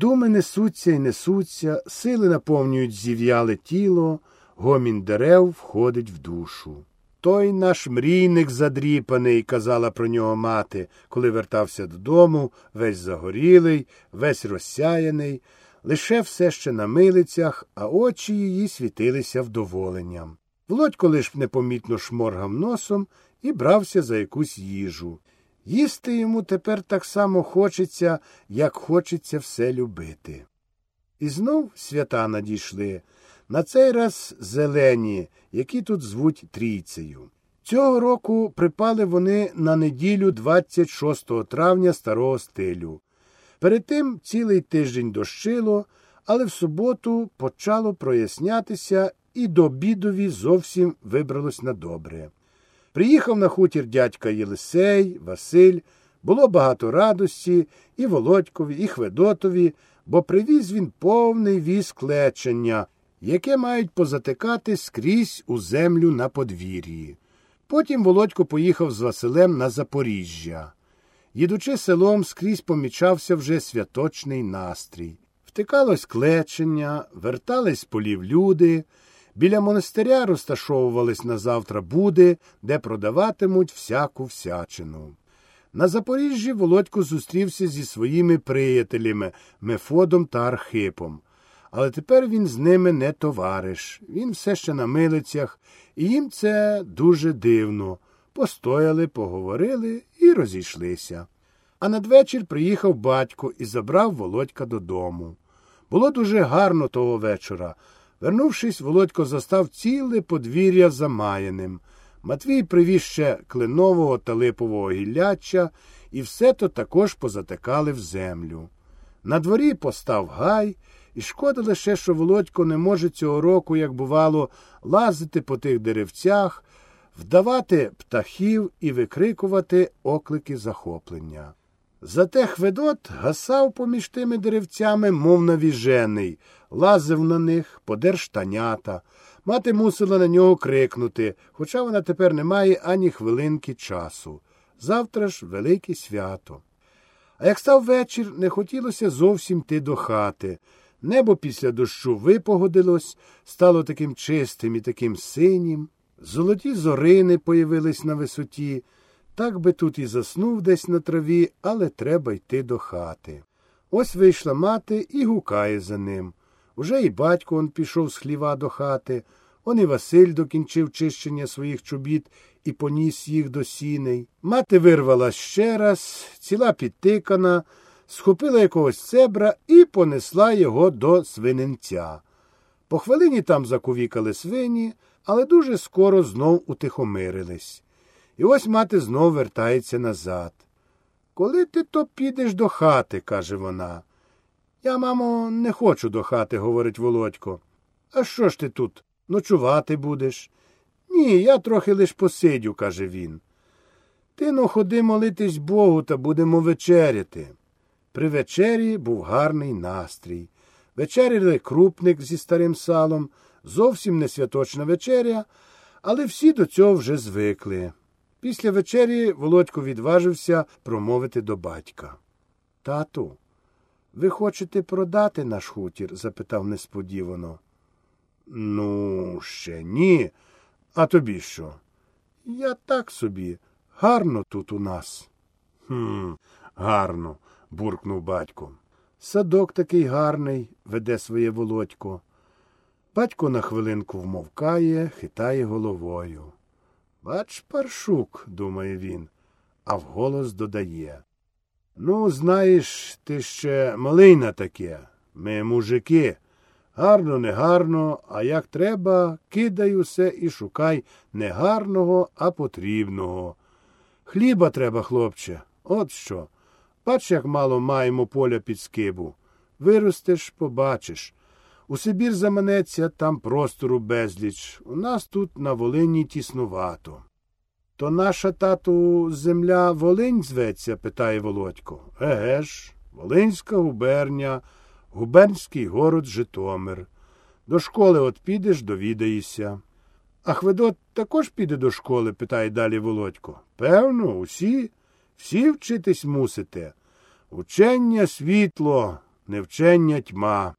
Думи несуться і несуться, сили наповнюють зів'яле тіло, гомін дерев входить в душу. Той наш мрійник задріпаний, казала про нього мати, коли вертався додому, весь загорілий, весь розсяяний, лише все ще на милицях, а очі її світилися вдоволенням. Володько лиш непомітно шморгав носом і брався за якусь їжу. Їсти йому тепер так само хочеться, як хочеться все любити. І знов свята надійшли, на цей раз зелені, які тут звуть трійцею. Цього року припали вони на неділю 26 травня старого стилю. Перед тим цілий тиждень дощило, але в суботу почало прояснятися і до бідові зовсім вибралось на добре. Приїхав на хутір дядька Єлисей, Василь, було багато радості і Володькові, і Хведотові, бо привіз він повний віз клечення, яке мають позатикати скрізь у землю на подвір'ї. Потім Володько поїхав з Василем на Запоріжжя. Їдучи селом, скрізь помічався вже святочний настрій. Втикалось клечення, вертались полів люди. Біля монастиря розташовувались на завтра буди, де продаватимуть всяку всячину. На Запоріжжі Володько зустрівся зі своїми приятелями Мефодом та Архипом. Але тепер він з ними не товариш, він все ще на милицях, і їм це дуже дивно. Постояли, поговорили і розійшлися. А надвечір приїхав батько і забрав Володька додому. Було дуже гарно того вечора. Вернувшись, Володько застав ціле подвір'я замаяним. Матвій привіз ще кленового та липового гілляча, і все то також позатикали в землю. На дворі постав гай, і шкода лише, що Володько не може цього року, як бувало, лазити по тих деревцях, вдавати птахів і викрикувати оклики захоплення. Зате Хведот гасав поміж тими деревцями, мов навіжений, лазив на них, подер штанята. Мати мусила на нього крикнути, хоча вона тепер не має ані хвилинки часу. Завтра ж велике свято. А як став вечір, не хотілося зовсім йти до хати. Небо після дощу випогодилось, стало таким чистим і таким синім. Золоті зорини появились на висоті. Так би тут і заснув десь на траві, але треба йти до хати. Ось вийшла мати і гукає за ним. Уже і батько он пішов з хліва до хати, он і Василь докінчив чищення своїх чобіт і поніс їх до сіней. Мати вирвала ще раз, ціла підтикана, схопила якогось цебра і понесла його до свиненця. По хвилині там закувікали свині, але дуже скоро знов утихомирились. І ось мати знов вертається назад. Коли ти то підеш до хати, каже вона. Я, мамо, не хочу до хати, говорить Володько. А що ж ти тут? Ночувати будеш? Ні, я трохи лиш посидю, каже він. Ти но ходи молитись Богу та будемо вечеряти. При вечері був гарний настрій. Вечеряли крупник зі старим салом, зовсім не святочна вечеря, але всі до цього вже звикли. Після вечері Володько відважився промовити до батька. Тату, ви хочете продати наш хутір? запитав несподівано. Ну, ще ні. А тобі що? Я так собі. Гарно тут у нас. «Хм, гарно, буркнув батько. Садок такий гарний, веде своє володько. Батько на хвилинку вмовкає, хитає головою. Бач, паршук, думає він, а вголос додає. Ну, знаєш, ти ще малий на таке. Ми мужики. Гарно, не гарно, а як треба, кидай усе і шукай не гарного, а потрібного. Хліба треба, хлопче, от що. Бач, як мало маємо поля під скибу. Виростеш, побачиш. У Сибір заманеться, там простору безліч. У нас тут на Волині тіснувато. То наша тату земля Волинь зветься? питає Володько. Еге ж, Волинська губерня, губернський город Житомир. До школи от підеш, довідаєшся. А Хведот також піде до школи? питає далі Володько. Певно, усі, всі вчитись мусите. Учення світло, невчення тьма.